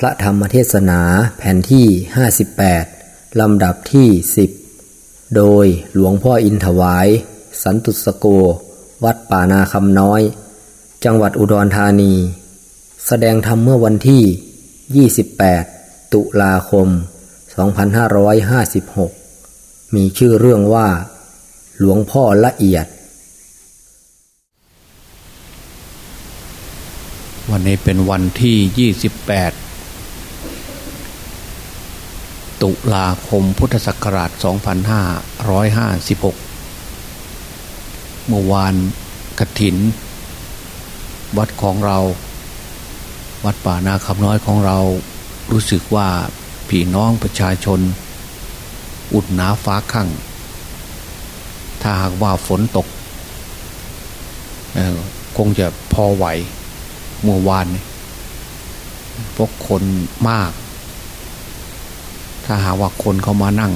พระธรรมเทศนาแผ่นที่ 58 ลำดับที่ 10 โดยหลวงพ่ออินถวาย สันตุสโก วัดป่านาคำน้อย จังหวัดอุดรธานี แสดงธรรมเมื่อวันที่ 28 ตุลาคม 2556 มีชื่อเรื่องว่า หลวงพ่อละเอียด วันนี้เป็นวันที่ 28 ตุลาคมพุทธศักราช 2556 เมื่อวานกถิน วัดของเรา วัดป่านาคำน้อยของเรารู้สึกว่าพี่น้องประชาชน อุดหนาฟ้าข้างถ้าหากว่าฝนตก คงจะพอไหวเมื่อวานพวกคนมาก ถ้าหาว่าคนเขามานั่ง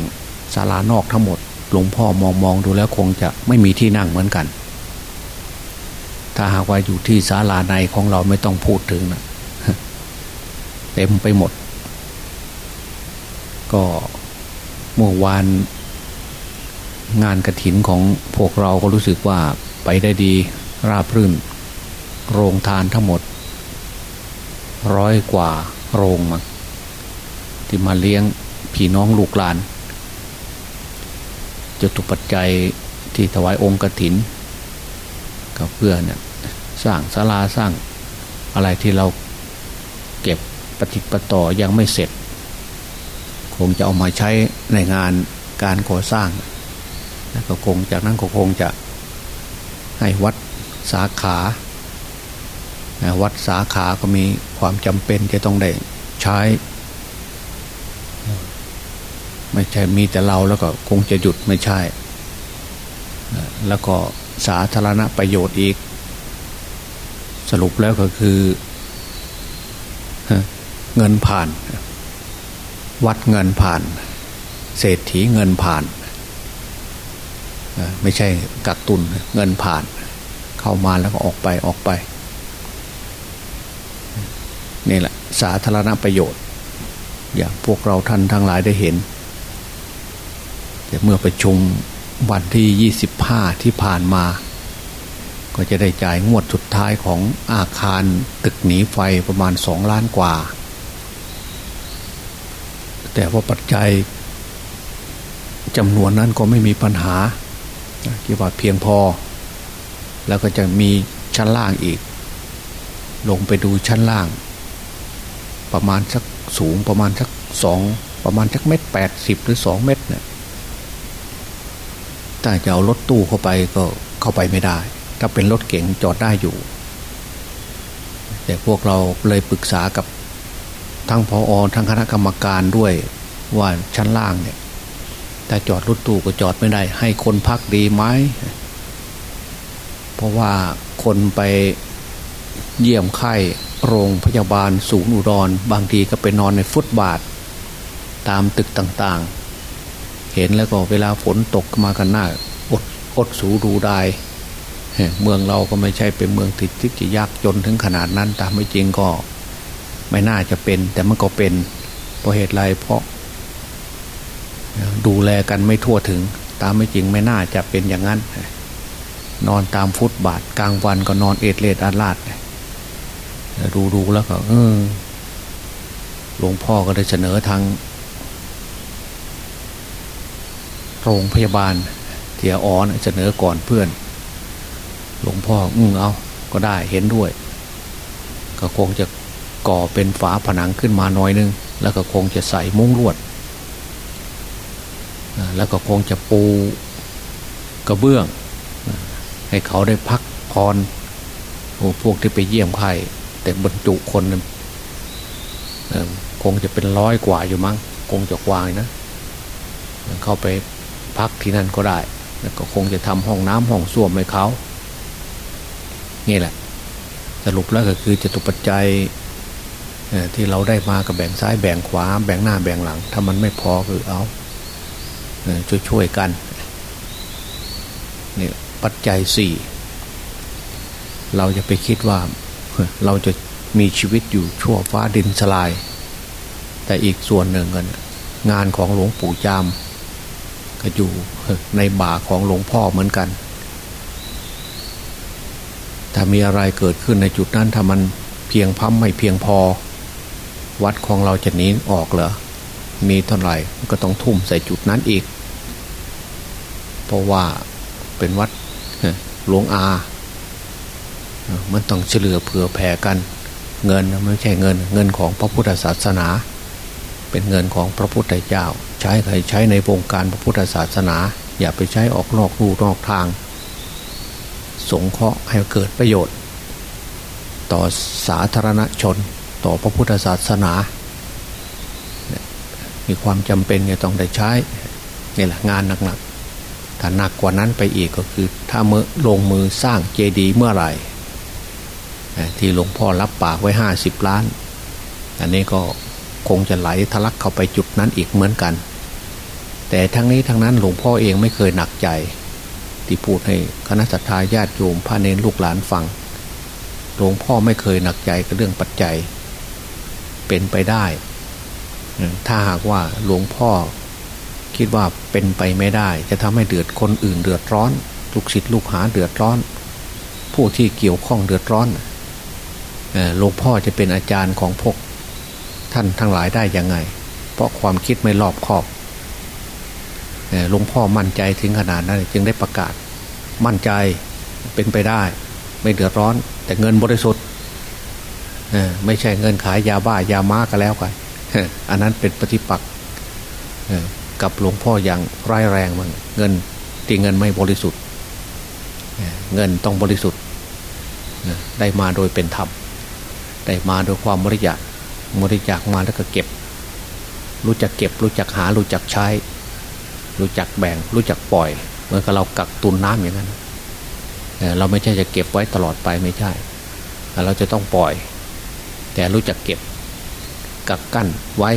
ศาลานอกทั้งหมด หลวงพ่อมองมองดูแล้วคงจะไม่มีที่นั่งเหมือนกัน ถ้าหากว่าอยู่ที่ศาลาในของเราไม่ต้องพูดถึงนะเต็มไปหมด ก็เมื่อวานงานกระถินของพวกเราก็รู้สึกว่าไปได้ดีราบรื่น โรงทานทั้งหมด ร้อยกว่าโรงมาที่มาเลี้ยง พี่น้องลูกหลานจะตุปัจจัยที่ถวายองค์กถินกับเพื่อนเนี่ยสร้างศาลาสร้างอะไรที่เราเก็บปฏิปต่อยังไม่เสร็จ คงจะเอามาใช้ในงานการก่อสร้างแล้วก็คงจากนั้นก็คงจะให้วัดสาขา วัดสาขาก็มีความจำเป็นจะต้องได้ใช้ ไม่ใช่มีแต่เราแล้วก็คงจะหยุดไม่ใช่ แล้วก็สาธารณประโยชน์อีก สรุปแล้วก็คือเงินผ่าน วัดเงินผ่าน เศรษฐีเงินผ่าน ไม่ใช่กักตุนเงินผ่าน เข้ามาแล้วก็ออกไปออกไปนี่แหละสาธารณประโยชน์ อย่างพวกเราท่านทั้งหลายได้เห็น แต่เมื่อประชุมวันที่ยี่สิบห้าที่ผ่านมา ก็จะได้จ่ายงวดสุดท้ายของอาคารตึกหนีไฟประมาณสองล้านกว่า แต่ว่าปัจจัยจำนวนนั้นก็ไม่มีปัญหาคิดว่าเพียงพอ แล้วก็จะมีชั้นล่างอีก ลงไปดูชั้นล่าง ประมาณสักสูงประมาณสักสองประมาณสักเม็ดแปดสิบหรือสองเม็ดเนี่ย ถ้าจะเอารถตู้เข้าไปก็เข้าไปไม่ได้ ถ้าเป็นรถเก๋งจอดได้อยู่ แต่พวกเราเลยปรึกษากับทั้งพออทั้งคณะกรรมการด้วยว่าชั้นล่างเนี่ยถ้าจอดรถตู้ก็จอดไม่ได้ ให้คนพักดีไหมเพราะว่าคนไปเยี่ยมไข้โรงพยาบาลสูงอุดรบางทีก็ไปนอนในฟุตบาท ตามตึกต่างๆ เห็นแล้วก็เวลาฝนตกมากันหน้าอดอดสูดูได้เมืองเราก็ไม่ใช่เป็นเมืองติดที่จะยากจนถึงขนาดนั้นตามไม่จริงก็ ไม่น่าจะเป็น แต่มันก็เป็นเพราะเหตุไรเพราะ ดูแลกันไม่ทั่วถึง ตามไม่จริงไม่น่าจะเป็นอย่างนั้น นอนตามฟุตบาทกลางวันก็นอนเอดเลดอาลาดดูดูแล้วก็เออหลวงพ่อก็ได้เสนอทาง โรงพยาบาลเทียอ้อนเสนอก่อนเพื่อน หลวงพ่ออืมเอาก็ได้เห็นด้วย ก็คงจะก่อเป็นฝาผนังขึ้นมาหน่อยนึง แล้วก็คงจะใส่มุ้งลวด แล้วก็คงจะปูกระเบื้อง ให้เขาได้พักพรพวกที่ไปเยี่ยมใครแต่บรรจุคนคงจะเป็นร้อยกว่าอยู่มั้งคงจะกวางนะ เข้าไป พักที่นั่นก็ได้ แล้วก็คงจะทำห้องน้ำห้องส้วมให้เขานี่แหละ สรุปแล้วก็คือจะตุปัจจัยที่เราได้มากับแบ่งซ้ายแบ่งขวา แบ่งหน้าแบ่งหลัง ถ้ามันไม่พอคือเอาช่วยๆกันนี่ปัจจัยสี่เราจะไปคิดว่าเราจะมีชีวิตอยู่ชั่วฟ้าดินสลาย แต่อีกส่วนหนึ่งกันงานของหลวงปู่จาม ก็อยู่ในบ่าของหลวงพ่อเหมือนกัน ถ้ามีอะไรเกิดขึ้นในจุดนั้นถ้ามันเพียงพัมไม่เพียงพอ วัดของเราจะหนีออกเหรอ มีเท่าไหร่ก็ต้องทุ่มใส่จุดนั้นอีก เพราะว่าเป็นวัดหลวงอา มันต้องเฉลือเผื่อแผ่กัน เงินไม่ใช่เงิน เงินของพระพุทธศาสนา เป็นเงินของพระพุทธเจ้า ใช้ใครใช้ในวงการพระพุทธศาสนา อย่าไปใช้ออกนอกรูนอกทาง สงเคราะห์ให้เกิดประโยชน์ ต่อสาธารณชนต่อพระพุทธศาสนา มีความจำเป็นจะต้องได้ใช้นี่แหละงานหนักๆถ้าหนักกว่านั้นไปอีกก็คือ ถ้าเมื่อลงมือสร้างเจดีย์เมื่อไหร่ที่หลวงพ่อรับปากไว้ห้าสิบล้าน อันนี้ก็ คงจะไหลทะลักเข้าไปจุดนั้นอีกเหมือนกัน แต่ทั้งนี้ทั้งนั้นหลวงพ่อเองไม่เคยหนักใจ ที่พูดให้คณะสัตยาญาติโยมพระเนรลูกหลานฟังหลวงพ่อไม่เคยหนักใจกับเรื่องปัจจัย เป็นไปได้ ถ้าหากว่าหลวงพ่อคิดว่าเป็นไปไม่ได้ จะทำให้เดือดคนอื่นเดือดร้อน ลูกศิษย์ลูกหาเดือดร้อน ผู้ที่เกี่ยวข้องเดือดร้อนหลวงพ่อจะเป็นอาจารย์ของพวก ท่านทั้งหลายได้ยังไง เพราะความคิดไม่รอบคอบหลวงพ่อมั่นใจถึงขนาดนั้นจึงได้ประกาศ มั่นใจเป็นไปได้ ไม่เดือดร้อน แต่เงินบริสุทธิ์ไม่ใช่เงินขายยาบ้ายาม้าก็แล้วกันอันนั้นเป็นปฏิปักษ์กับหลวงพ่ออย่างร้ายแรงมันเงินที่เงินไม่บริสุทธิ์เงินต้องบริสุทธิ์ได้มาโดยเป็นธรรมได้มาโดยความบริจาค บริจาคมาแล้วก็เก็บ รู้จักเก็บ รู้จักหา รู้จักใช้ รู้จักแบ่ง รู้จักปล่อย เหมือนกับเรากักตุนน้ำอย่างนั้นเราไม่ใช่จะเก็บไว้ตลอดไปไม่ใช่ เราจะต้องปล่อย แต่รู้จักเก็บ กักกั้นไว้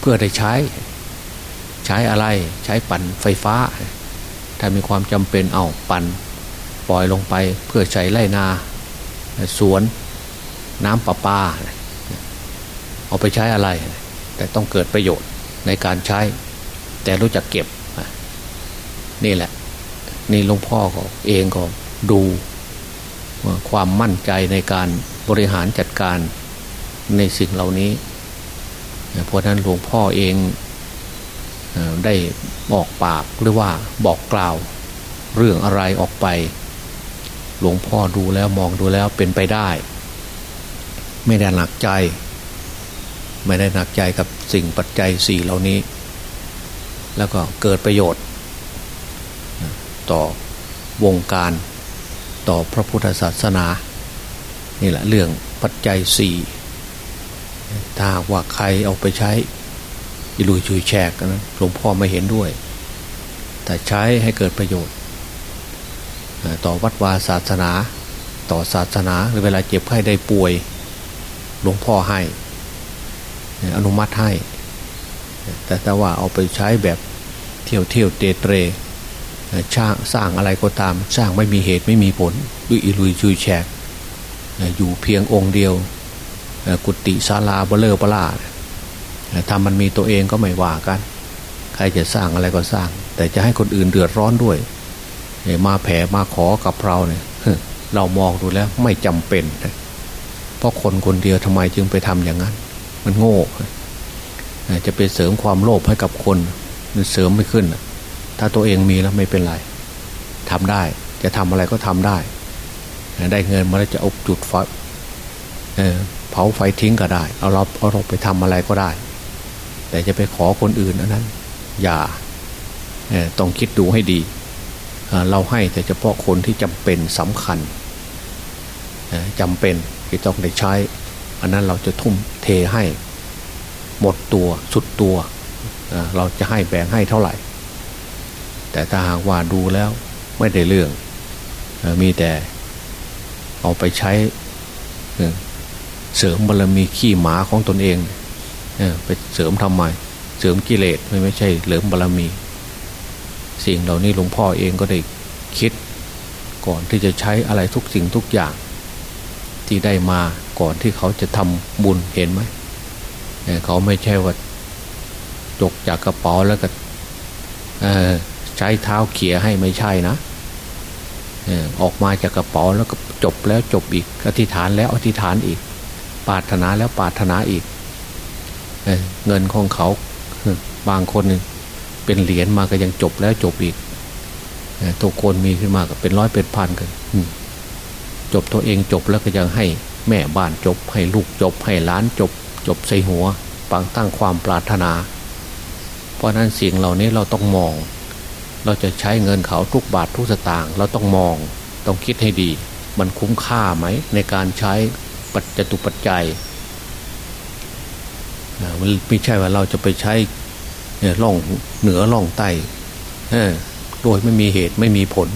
เพื่อได้ใช้ ใช้อะไรใช้ปั่นไฟฟ้า ถ้ามีความจำเป็นเอาปั่นปล่อยลงไปเพื่อใช้ไร่นา สวนน้ำประปา เอาไปใช้อะไร แต่ต้องเกิดประโยชน์ในการใช้ แต่รู้จักเก็บนี่แหละ นี่หลวงพ่อก็เองก็ดูความมั่นใจในการบริหารจัดการในสิ่งเหล่านี้เพราะนั้นหลวงพ่อเองได้บอกปากหรือว่าบอกกล่าว เรื่องอะไรออกไป หลวงพ่อดูแล้วมองดูแล้วเป็นไปได้ ไม่ได้หนักใจ ไม่ได้หนักใจกับสิ่งปัจจัยสี่เหล่านี้ แล้วก็เกิดประโยชน์ ต่อวงการต่อพระพุทธศาสนา นี่แหละเรื่องปัจจัยสี่ถ้าว่าใครเอาไปใช้ยิลุยชุยแฉกนะหลวงพ่อไม่เห็นด้วย แต่ใช้ให้เกิดประโยชน์ ต่อวัดวาศาสนา ต่อศาสนาหรือเวลาเจ็บไข้ได้ป่วย หลวงพ่อให้ อนุมัติให้ แต่ถ้าว่าเอาไปใช้แบบเที่ยวเที่ยวเตเตรช่างสร้างอะไรก็ตาม สร้างไม่มีเหตุไม่มีผลด้วยอิลุยชุยแฉกอยู่เพียงองค์เดียว กุฏิศาลาเบลเลอร์ปลาทำมันมีตัวเองก็ไม่ว่ากัน ใครจะสร้างอะไรก็สร้าง แต่จะให้คนอื่นเดือดร้อนด้วย มาแผ่มาขอกับเราเนี่ยเรามองดูแล้วไม่จำเป็น เพราะคนคนเดียวทำไมจึงไปทำอย่างนั้น มันโง่จะไปเสริมความโลภให้กับคน มันเสริมไม่ขึ้น ถ้าตัวเองมีแล้วไม่เป็นไรทำได้ จะทำอะไรก็ทำได้ ได้เงินมาแล้วจะเอาจุดไฟเผาไฟทิ้งก็ได้ เอาเราเอาเราไปทำอะไรก็ได้ แต่จะไปขอคนอื่นอันนั้น อย่าต้องคิดดูให้ดี เราให้แต่เฉพาะคนที่จำเป็นสำคัญจำเป็นที่ต้องได้ใช้ อันนั้นเราจะทุ่มเทให้หมดตัวสุดตัว เราจะให้แบ่งให้เท่าไหร่ แต่ถ้าหากว่าดูแล้วไม่ได้เรื่อง มีแต่เอาไปใช้เสริมบารรมีขี้หมาของตนเองอไปเสริมทำไม เสริมกิเลสไม่ไม่ใช่เสริมบารรมี สิ่งเหล่านี้หลวงพ่อเองก็ได้คิด ก่อนที่จะใช้อะไรทุกสิ่งทุกอย่าง ที่ได้มา ก่อนที่เขาจะทำบุญเห็นไหมเขาไม่ใช่ว่าจกจากกระเป๋าแล้วก็ใช้เท้าเขี่ยให้ไม่ใช่นะออกมาจากกระเป๋าแล้วก็จบแล้วจบอีกอธิษฐานแล้วอธิษฐานอีก ปาถนาแล้วปาถนาอีกเงินของเขาบางคนเป็นเหรียญมาก็ยังจบแล้วจบอีกทุกคนมีขึ้นมาก็เป็นร้อยเป็นพันกันจบตัวเองจบแล้วก็ยังให้ แม่บ้านจบให้ลูกจบให้ล้านจบ จบใส่หัวปังตั้งความปรารถนา เพราะนั้นสิ่งเหล่านี้เราต้องมอง เราจะใช้เงินเขาทุกบาททุกสตางค์เราต้องมอง ต้องคิดให้ดี มันคุ้มค่าไหมในการใช้ปัจจตุปัจจัยมันไม่ใช่ว่าเราจะไปใช้ล่องเหนือล่องใต้โดยไม่มีเหตุไม่มีผล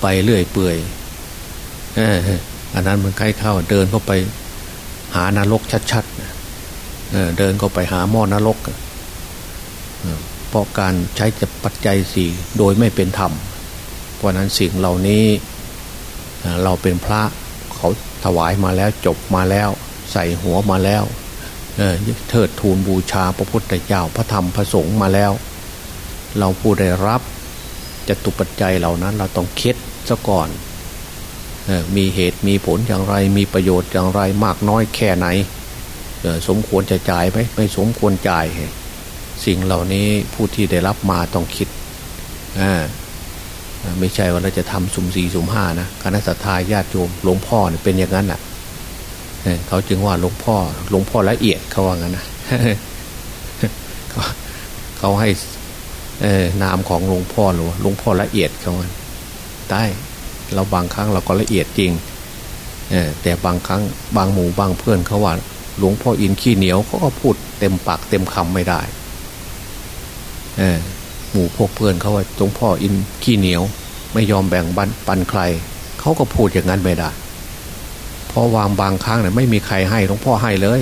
ไปเรื่อยเปื่อย อันนั้นมันใกล้เข้าเดินเข้าไปหานรกชัดๆเดินเข้าไปหาหม้อนรกเพราะการใช้จะปัจจัยสี่โดยไม่เป็นธรรม เพราะนั้นสิ่งเหล่านี้เราเป็นพระเขาถวายมาแล้วจบมาแล้ว ใส่หัวมาแล้วเทิดทูนบูชาพระพุทธเจ้าพระธรรมพระสงฆ์มาแล้ว เราผู้ได้รับจะตุปัจจัยเหล่านั้นเราต้องคิดซะก่อน มีเหตุมีผลอย่างไรมีประโยชน์อย่างไรมากน้อยแค่ไหน สมควรจะจ่ายไหมไม่สมควรจ่าย สิ่งเหล่านี้ผู้ที่ได้รับมาต้องคิดไม่ใช่ว่าเราจะทำสุ่มสี่สุ่มห้านะคณะสัตยาญาติโยมหลวงพ่อเป็นอย่างนั้นอะเขาจึงว่าหลวงพ่อหลวงพ่อละเอียดเขาว่างั้นนะเขาให้นามของหลวงพ่อหรือหลวงพ่อละเอียดเขาว่าได้ เราบางครั้งเราก็ละเอียดจริงแต่บางครั้งบางหมู่บางเพื่อนเขาว่า หลวงพ่ออินขี้เหนียวเขาก็พูดเต็มปากเต็มคำไม่ได้หมู่พวกเพื่อนเขาว่าหลวงพ่ออินขี้เหนียว ไม่ยอมแบ่งบันปันใครเขาก็พูดอย่างนั้นไม่ได้เพราะวางบางครั้งเนี่ยไม่มีใครให้หลวงพ่อให้เลย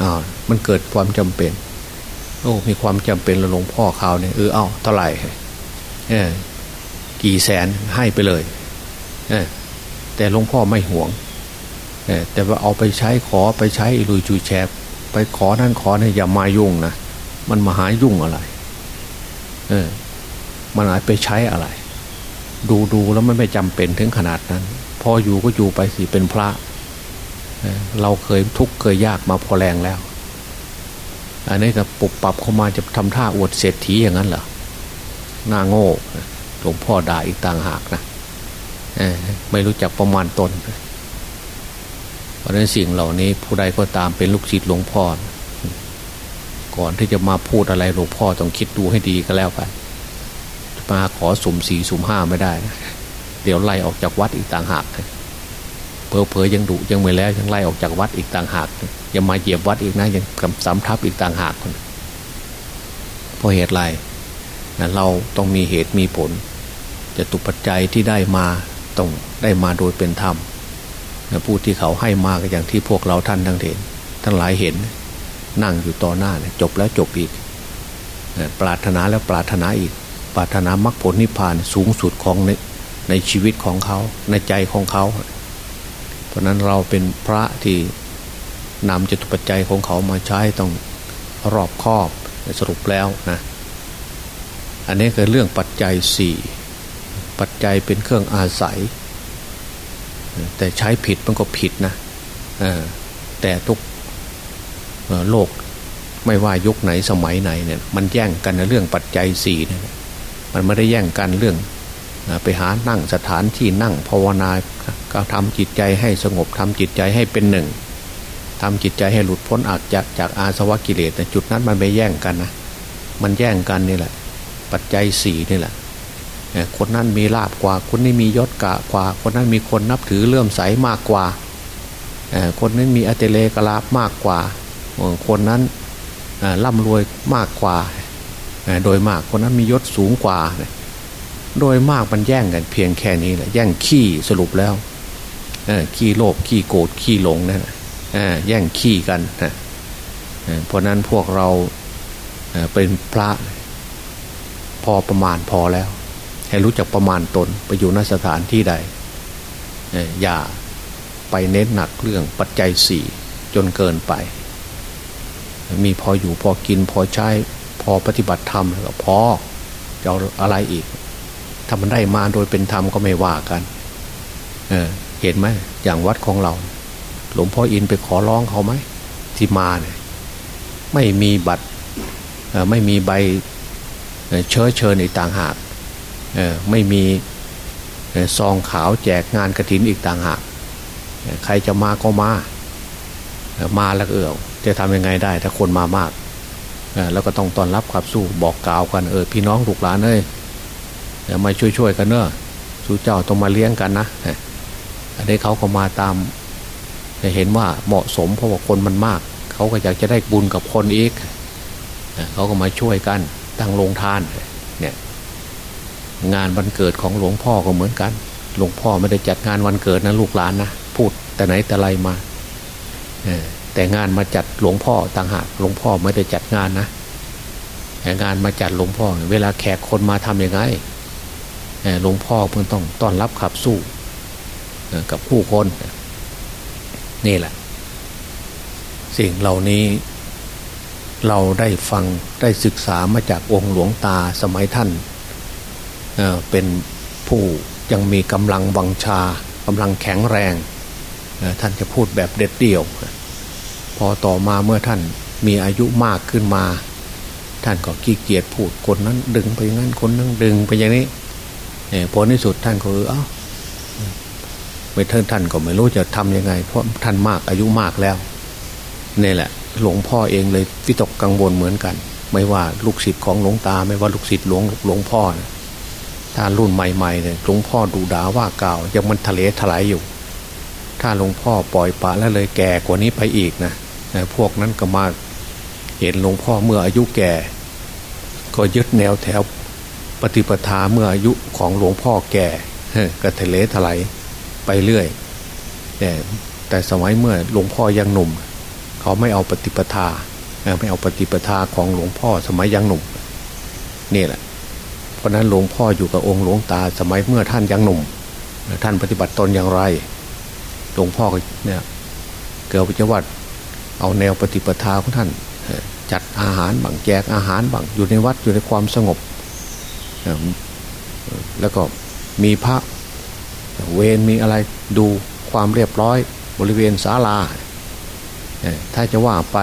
อ่ามันเกิดความจำเป็น โอ้ มีความจำเป็นแล้วหลวงพ่อเขาเนี่ยเออเอาเท่าไหร่เออกี่แสนให้ไปเลย แต่หลวงพ่อไม่ห่วงแต่ว่าเอาไปใช้ขอไปใช้ลุยจูแชบไปขอนั่นขอเนี่ยอย่ามายุ่งนะมันมาหายุ่งอะไร เออ มันอาจไปใช้อะไร ดูดูแล้วมันไม่จำเป็นถึงขนาดนั้น พออยู่ก็อยู่ไปสิเป็นพระเเราเคยทุกข์เคยยากมาพอแรงแล้ว อันนี้ก็ปุบปรับเข้ามาจะทำท่าอวดเศรษฐีอย่างนั้นเหรอหน้าโง่หลวงพ่อด่าอีกต่างหากนะ ไม่รู้จักประมาณตน เพราะนั้นสิ่งเหล่านี้ผู้ใดก็ตามเป็นลูกศิษย์หลวงพ่อ ก่อนที่จะมาพูดอะไรหลวงพ่อต้องคิดดูให้ดีก็แล้วกันมาขอสุ่มสี่สุ่มห้าไม่ได้ เดี๋ยวไล่ออกจากวัดอีกต่างหากเพอเพอยังดุยังไม่แล้วยังไล่ออกจากวัดอีกต่างหากยังมาเหยียบวัดอีกนะยังกำสำทับอีกต่างหากเพราะเหตุไรนะเราต้องมีเหตุมีผลจะตุปัจจัยที่ได้มา ต้องได้มาโดยเป็นธรรมผู้ที่เขาให้มาก็อย่างที่พวกเราท่านทั้งเห็นทั้งหลายเห็น นั่งอยู่ต่อหน้าจบแล้วจบอีก ปรารถนาแล้วปรารถนาอีก ปรารถนามรรคผลนิพพานสูงสุดของในในชีวิตของเขาในใจของเขา เพราะนั้นเราเป็นพระที่นำจตุปัจจัยของเขามาใช้ต้องรอบคอบสรุปแล้วนะอันนี้คือเรื่องปัจจัยสี่ ปัจจัยเป็นเครื่องอาศัย แต่ใช้ผิดมันก็ผิดนะแต่ทุกโลกไม่ว่ายุคไหนสมัยไหนเนี่ยมันแย่งกันในเรื่องปัจจัยสี่เนี่ยมันไม่ได้แย่งกันเรื่องไปหานั่งสถานที่นั่งภาวนาก็ทำจิตใจให้สงบทำจิตใจให้เป็นหนึ่งทำจิตใจให้หลุดพ้นออกจากจากอาสวะกิเลสแต่จุดนั้นมันไม่แย่งกันนะมันแย่งกันนี่แหละ ปัจจัยสี่นี่แหละ คนนั้นมีลาบกว่า คนนี้มียศกะกว่า คนนั้นมีคนนับถือเลื่อมใสมากกว่า คนนั้นมีอเตเลกลาบมากกว่า คนนั้นร่ำรวยมากกว่า โดยมากคนนั้นมียศสูงกว่า โดยมากมันแย่งกันเพียงแค่นี้แหละแย่งขี้สรุปแล้วขี้โลภขี้โกรธขี้หลงนั่นแย่งขี้กันเพราะนั้นพวกเราเป็นพระพอประมาณพอแล้ว ให้รู้จักประมาณตนไปอยู่นสถานที่ใด อย่าไปเน้นหนักเรื่องปัจจัยสี่จนเกินไป มีพออยู่พอกินพอใช้พอปฏิบัติธรรมแล้วก็พอจะเอาอะไรอีกถ้ามันได้มาโดยเป็นธรรมก็ไม่ว่ากันเเห็นไหมอย่างวัดของเรา หลวงพ่ออินไปขอร้องเขาไหมที่มาเนี่ยไม่มีบัตรไม่มีใบเชื้อเชิญอีกต่างหาก ไม่มีซองขาวแจกงานกระถินอีกต่างหากใครจะมาก็มา มาแล้วเออจะทำยังไงได้ ถ้าคนมามากแล้วก็ต้องต้อนรับขับสู้บอกกล่าวกันเออพี่น้องลูกหลานเอ้ยมาช่วยๆกันเนอะสู้เจ้าต้องมาเลี้ยงกันนะอันนี้เขาก็มาตามเห็นว่าเหมาะสมเพราะว่าคนมันมาก เขาก็อยากจะได้บุญกับคนอีกเขาก็มาช่วยกันตั้งโรงทานเงานวันเกิดของหลวงพ่อก็เหมือนกัน หลวงพ่อไม่ได้จัดงานวันเกิดนะลูกหลานนะพูดแต่ไหนแต่ไรมาแต่งานมาจัดหลวงพ่อต่างหากหลวงพ่อไม่ได้จัดงานนะแต่งานมาจัดหลวงพ่อ เวลาแขกคนมาทำยังไงหลวงพ่อเพิ่งต้องต้อนรับขับสู้กับผู้คนนี่แหละ สิ่งเหล่านี้เราได้ฟังได้ศึกษามาจากองค์หลวงตาสมัยท่าน เป็นผู้ยังมีกำลังวังชากำลังแข็งแรง ท่านจะพูดแบบเด็ดเดี่ยว พอต่อมาเมื่อท่านมีอายุมากขึ้นมา ท่านก็ขี้เกียจพูดคนนั้นดึงไปงั้นคนนั้นดึงไปอย่างนี้ผลในสุดท่านก็เออไม่ท่านท่านก็ไม่รู้จะทำยังไง เพราะท่านมากอายุมากแล้วนี่แหละ หลวงพ่อเองเลยวิตกกังวลเหมือนกัน ไม่ว่าลูกศิษย์ของหลวงตา ไม่ว่าลูกศิษย์หลวงหลวงพ่อนะ ถ้ารุ่นใหม่ๆเนี่ยหลวงพ่อดูด่าว่ากล่าว ยังมันทะเลถลายอยู่ ถ้าหลวงพ่อปล่อยปะแล้วเลยแก่กว่านี้ไปอีกนะพวกนั้นก็มาเห็นหลวงพ่อเมื่ออายุแก่ ก็ยึดแนวแถวปฏิปทาเมื่ออายุของหลวงพ่อแก่ก็ทะเลถลายไปเรื่อยแต่แต่สมัยเมื่อหลวงพ่อยังหนุ่ม เขาไม่เอาปฏิปทาไม่เอาปฏิปทาของหลวงพ่อสมัยยังหนุ่มนี่แหละ ราะนั้นหลวงพ่ออยู่กับองค์หลวงตาสมัยเมื่อท่านยังหนุ่ม ท่านปฏิบัติตนอย่างไร หลวงพ่อเนี่ยเกิดวิจวัตเอาแนวปฏิปทาของท่านจัดอาหารบังแจกอาหารบังอยู่ในวัดอยู่ในความสงบ แล้วก็มีพระเวรมีอะไรดูความเรียบร้อยบริเวณศาลา ถ้าจะว่าไป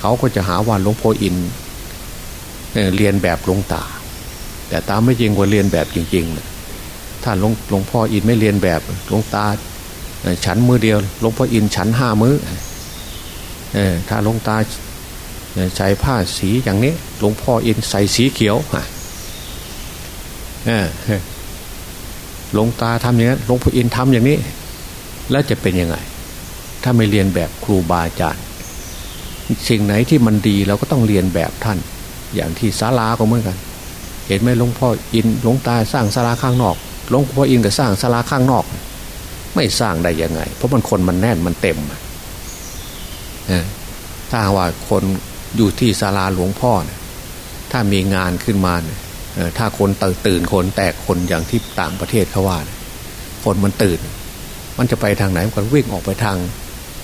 เขาก็จะหาว่าหลวงพ่ออินเรียนแบบหลวงตา แต่ตามไม่จริงกว่าเรียนแบบจริงๆถ้าหลวงหลวงพ่ออินไม่เรียนแบบหลวงตาฉันมือเดียวหลวงพ่ออินฉันห้ามืออถ้าหลวงตาใช้ผ้าสีอย่างนี้หลวงพ่ออินใส่สีเขียวหลวงตาทำอย่างนี้หลวงพ่ออินทำอย่างนี้ แล้วจะเป็นยังไง ถ้าไม่เรียนแบบครูบาอาจารย์สิ่งไหนที่มันดีเราก็ต้องเรียนแบบท่าน อย่างที่ศาลาก็เหมือนกัน เห็นไหมหลวงพ่ออินหลวงตาสร้างศาลาข้างนอกหลวงพ่ออินก็สร้างศาลาข้างนอก ไม่สร้างได้ยังไง เพราะมันคนมันแน่นมันเต็มถ้าว่าคนอยู่ที่ศาลาหลวงพ่อเนี่ยถ้ามีงานขึ้นมาเนี่ยถ้าคนตื่นคนแตกคนอย่างที่ต่างประเทศเขาว่าคนมันตื่น มันจะไปทางไหนมันวิ่งออกไปทาง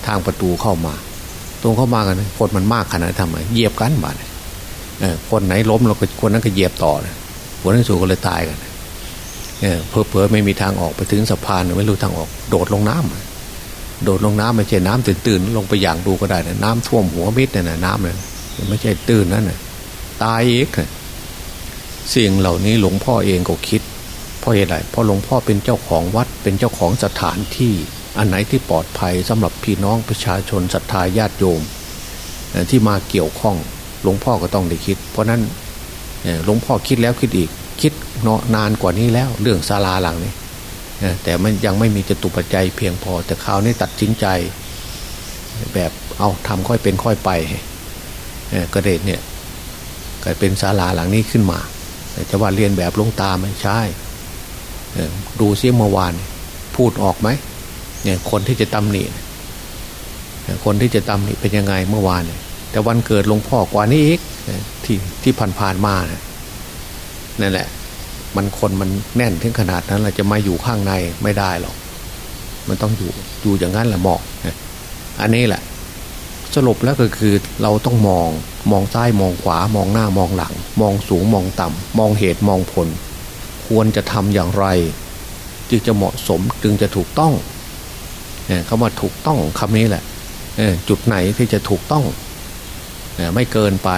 ทางประตูเข้ามา ตรงเข้ามากันคนมันมากขนาดทำไมเหยียบกันมาเนี่ย คนไหนล้มเราก็คนนั้นก็เหยียบต่อนะคนนั้นสู่ก็เลยตายกันเพอเพอไม่มีทางออกไปถึงสะพานไม่รู้ทางออก โดดลงน้ำโดดลงน้ำไม่ใช่น้ำตื่นตื่นลงไปอย่างดูก็ได้นะน้ำท่วมหัวมิดเนี่ยนะน้ำเนี่ยไม่ใช่ตื่นนั่นนะตายเองสิ่งเหล่านี้หลวงพ่อเองก็คิดเพราะอะไรเพราะหลวงพ่อเป็นเจ้าของวัดเป็นเจ้าของสถานที่อันไหนที่ปลอดภัยสำหรับพี่น้องประชาชนศรัทธาญาติโยมที่มาเกี่ยวข้อง หลวงพ่อก็ต้องได้คิด เพราะนั้นหลวงพ่อคิดแล้วคิดอีก คิดเนาะนานกว่านี้แล้ว เรื่องศาลาหลังนี้แต่มันยังไม่มีจตุปัจจัยเพียงพอ แต่คราวนี้ตัดสินใจ แบบเอาทำค่อยเป็นค่อยไปกระเด็นเนี่ยกลายเป็นศาลาหลังนี้ขึ้นมา แต่จะว่าเรียนแบบลงตาไม่ใช่ดูเสียเมื่อวาน พูดออกไหมเนี่ยคนที่จะตำหนิคนที่จะตำหนิเป็นยังไงเมื่อวานเนี่ย แต่วันเกิดหลวงพ่อกว่านี้อีกที่ที่ผ่านผ่านมานั่นแหละ มันคนมันแน่นถึงขนาดนั้นเราจะมาอยู่ข้างในไม่ได้หรอก มันต้องอยู่อยู่อย่างนั้นแหละเหมาะอันนี้แหละ สรุปแล้วก็คือเราต้องมองมองซ้ายมองขวามองหน้ามองหลัง มองสูงมองต่ำมองเหตุมองผล ควรจะทำอย่างไร จึงจะเหมาะสมจึงจะถูกต้องเนี่ยเขามาถูกต้องคำนี้แหละจุดไหนที่จะถูกต้อง ไม่เกินไป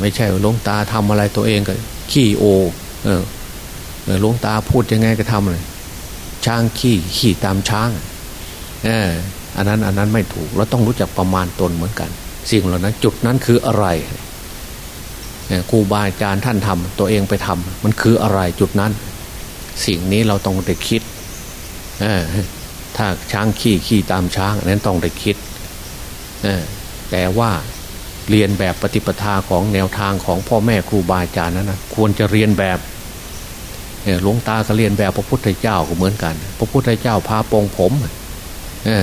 ไม่ใช่หลวงตาทำอะไรตัวเองก็ขี้โอเออหลวงตาพูดยังไงก็ทำเลยช้างขี้ขี่ตามช้างเอออันนั้นอันนั้นไม่ถูกเราต้องรู้จักประมาณตนเหมือนกัน สิ่งเหล่านั้น จุดนั้นคืออะไรครูบาอาจารย์ท่านทำตัวเองไปทำมันคืออะไรจุดนั้น สิ่งนี้เราต้องได้คิดถ้าช้างขี่ขี่ตามช้างนั้นต้องได้คิดแต่ว่า เรียนแบบปฏิปทาของแนวทางของพ่อแม่ครูบาอาจารย์นั้นนะควรจะเรียนแบบหลวงตาก็เรียนแบบพระพุทธเจ้าก็เหมือนกัน พระพุทธเจ้าพาปองผม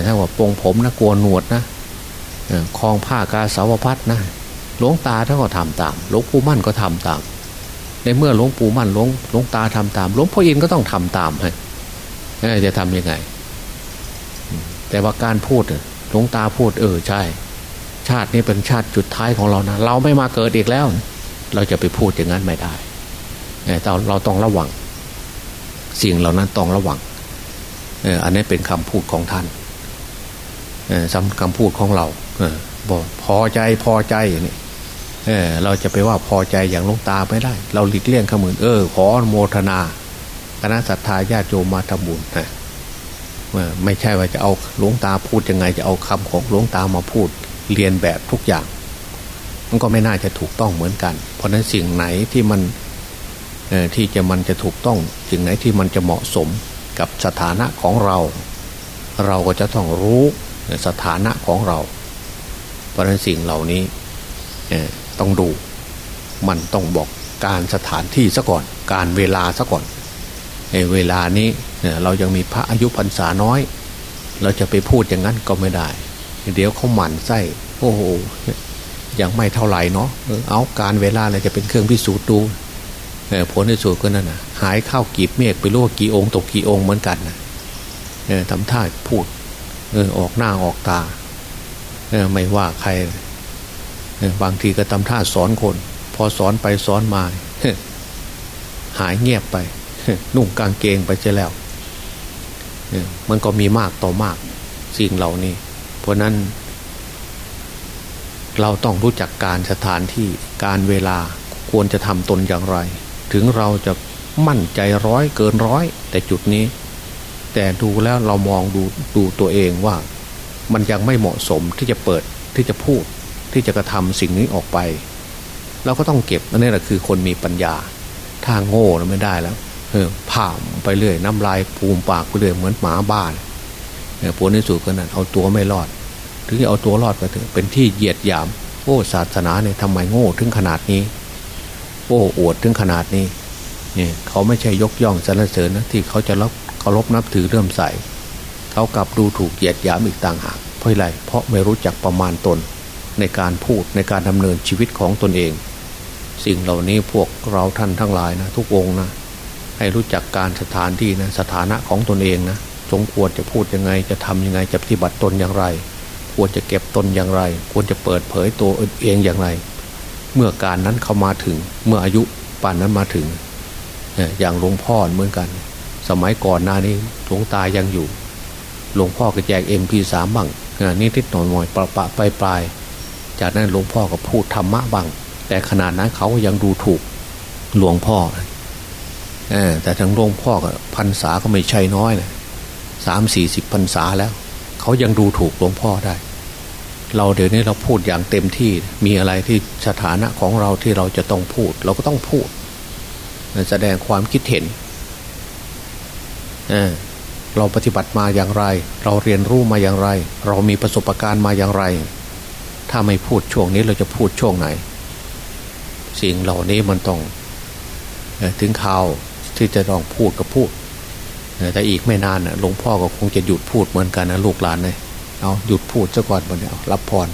ถ้าว่าปองผมนะกวหนวดนะคลองผ้ากาสาวพัดนะหลวงตาท่านก็ทำตามหลวงปู่มั่นก็ทำตาม ในเมื่อหลวงปู่มั่นหลวงหลวงตาทำตามหลวงพ่ออินก็ต้องทำตามให้จะทํำยังไง แต่ว่าการพูดหลวงตาพูดเออใช่ ชาตินี้เป็นชาติจุดท้ายของเรานะเราไม่มาเกิดอีกแล้ว เราจะไปพูดอย่างนั้นไม่ได้เราเราต้องระวัง สิ่งเหล่านั้นต้องระวังอันนี้เป็นคำพูดของท่านซ้ำคำพูดของเราบอกพอใจพอใจอย่างนี้เออเราจะไปว่าพอใจอย่างลงตาไม่ได้ เราหลีกเลี่ยงขมือนเออขอโมทนาคณะศรัทธาญาติโยมมาทำบุญนะไม่ใช่ว่าจะเอาหลวงตาพูดยังไง จะเอาคำของหลวงตามาพูด เรียนแบบทุกอย่าง มันก็ไม่น่าจะถูกต้องเหมือนกัน เพราะนั้นสิ่งไหนที่มันที่จะมันจะถูกต้อง สิ่งไหนที่มันจะเหมาะสมกับสถานะของเรา เราก็จะต้องรู้สถานะของเรา เพราะนั้นสิ่งเหล่านี้ต้องดู มันต้องบอกการสถานที่ซะก่อน การเวลาซะก่อนเวลานี้เรายังมีพระอายุพรรษาน้อย เราจะไปพูดอย่างนั้นก็ไม่ได้ เดี๋ยวเขาหมั่นไส้โอ้โหยังไม่เท่าไหร่เนาะเอาการเวลาอะไรจะเป็นเครื่องพิสูจน์ดูผลในสุดก็นั่นนะหายข้าวกีบเมฆไปรู้กี่องค์ตกกี่องค์เหมือนกันนะทำท่าพูดเออออกหน้าออกตาเออไม่ว่าใครบางทีก็ทำท่าสอนคน พอสอนไปสอนมาหายเงียบไป นุ่งกางเกงไปเะแล้วมันก็มีมากต่อมากสิ่งเหล่านี้ เพราะนั้น เราต้องรู้จักการสถานที่การเวลาควรจะทำตนอย่างไร ถึงเราจะมั่นใจร้อยเกินร้อย แต่จุดนี้ แต่ดูแล้วเรามองดูดูตัวเองว่า มันยังไม่เหมาะสมที่จะเปิดที่จะพูดที่จะกระทำสิ่งนี้ออกไป เราก็ต้องเก็บนั่นแหละคือคนมีปัญญาถ้าโง่เราไม่ได้แล้ว เออผ่ามไปเรื่อยน้ำลายปูมปากไปเรื่อยเหมือนหมาบ้าน ผลในสุดก็นั้นเอาตัวไม่รอด ถึงจะเอาตัวรอดก็ถึงเป็นที่เหยียดหยาม โอ้ศาสนาเนี่ยทำไมโง่ถึงขนาดนี้ โอ้อวดถึงขนาดนี้เนี่ยเขาไม่ใช่ยกย่องสรรเสริญนะที่เขาจะรับเคารพนับถือเริ่มใส่เขากลับดูถูกเหยียดหยามอีกต่างหากเพราะอะไรเพราะไม่รู้จักประมาณตน ในการพูดในการดำเนินชีวิตของตนเอง สิ่งเหล่านี้พวกเราท่านทั้งหลายนะทุกองนะให้รู้จักการสถานที่นะสถานะของตนเองนะ สมควรจะพูดยังไง จะทํำยังไงจะปฏิบัติตนอย่างไร ควรจะเก็บตนอย่างไร ควรจะเปิดเผยตัวเองอย่างไร เมื่อการนั้นเข้ามาถึง เมื่ออายุป่านนั้นมาถึง อย่างหลวงพ่อเหมือนกัน สมัยก่อนหน้านี้หลวงตายังอยู่หลวงพ่อก็แจกเอ็มพีสามบังนี่ทิดหน่อยหน่อยปะปะปลายปลายจากนั้นหลวงพ่อก็พูดธรรมะบังแต่ขนาดนั้นเขายังดูถูกหลวงพ่อแต่ทั้งหลวงพ่อก็พรรษาก็ไม่ใช่น้อยเลย สามสี่สิบพรรษาแล้ว เขายังดูถูกหลวงพ่อได้ เราเดี๋ยวนี้เราพูดอย่างเต็มที่มีอะไรที่สถานะของเราที่เราจะต้องพูด เราก็ต้องพูด แสดงความคิดเห็นเราปฏิบัติมาอย่างไร เราเรียนรู้มาอย่างไร เรามีประสบการณ์มาอย่างไร ถ้าไม่พูดช่วงนี้เราจะพูดช่วงไหน สิ่งเหล่านี้มันต้องถึงข่าวที่จะต้องพูดก็พูด แต่อีกไม่นานหลวงพ่อก็คงจะหยุดพูดเหมือนกันนะลูกหลานเลยเอาหยุดพูดซะก่อนวันนี้รับพร